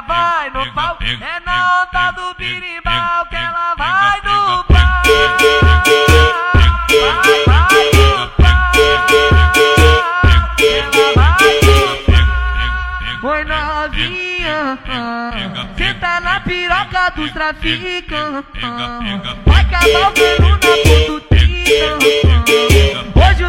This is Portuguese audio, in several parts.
ela vai no pau. É na onda do birimbau que ela vai no pau. Vai, vai no pau. Oi novinha, senta na piroca dos traficantes. Vai acabar o cano na condutinha. Hoje o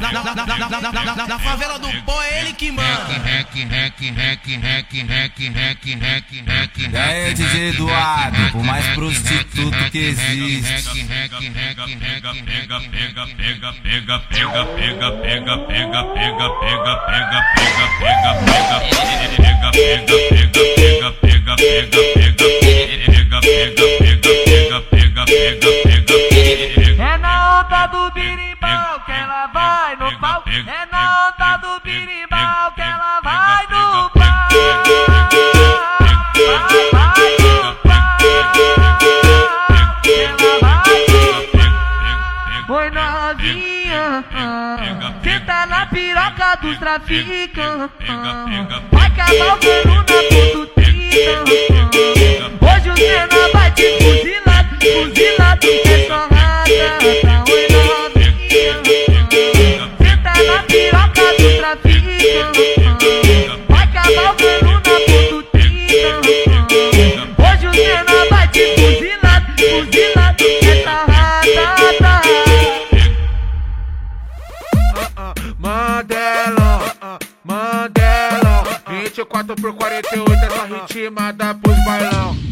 na, na, na, na, na, na, na, na, na, na, na favela do pó é ele que manda. E aí, DJ Eduardo, o mais prostituto que existe. pega, pega, pega, pega, pega, pega, pega, pega, pega, pega, pega, pega, pega, pega, pega, pega, pega, vai no pau. É na onda do birimbau que ela vai no pau. Vai, vai no pau. Ela vai no pau. Oi novinha, senta na piroca dos traficantes. Vai acabar o cano na condutinha. Hoje o Senna vai te fuzilar, fuzilar, tu quer só rata. Oi Vai acabar o cano na condutinha. Hoje o Senna vai te fuzilar, fuzilar, quer só rata. Mandela, Mandela 24 por 48 essa ritmada pros bailão